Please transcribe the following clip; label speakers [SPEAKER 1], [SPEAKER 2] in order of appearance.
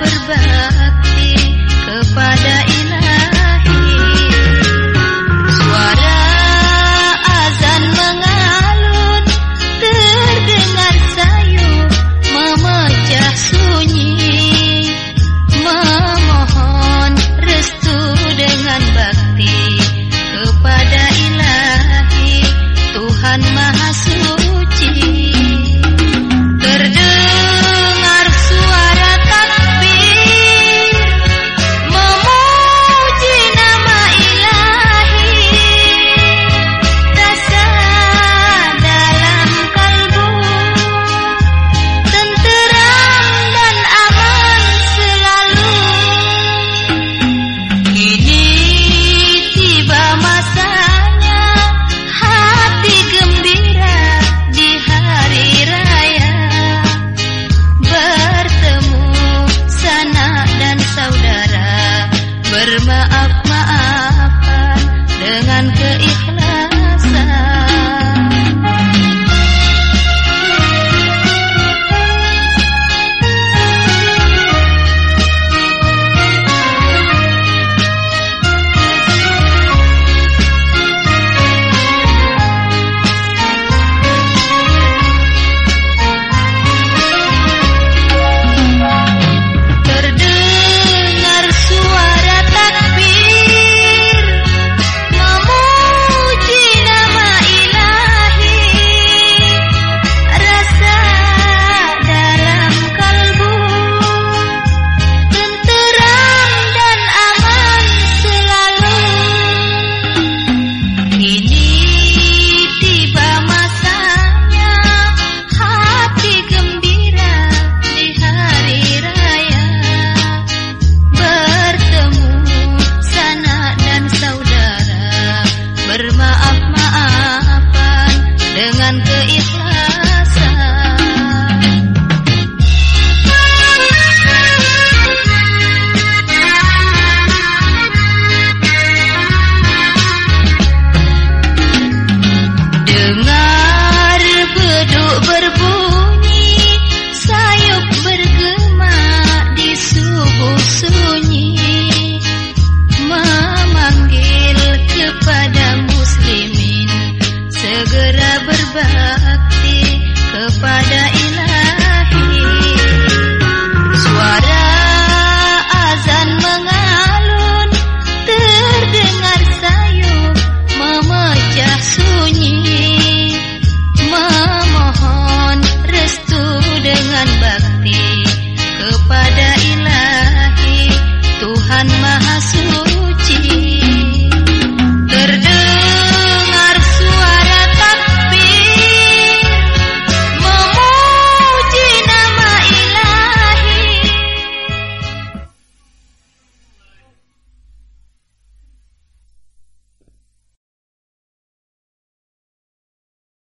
[SPEAKER 1] berbahaya maaf dengan keislaman.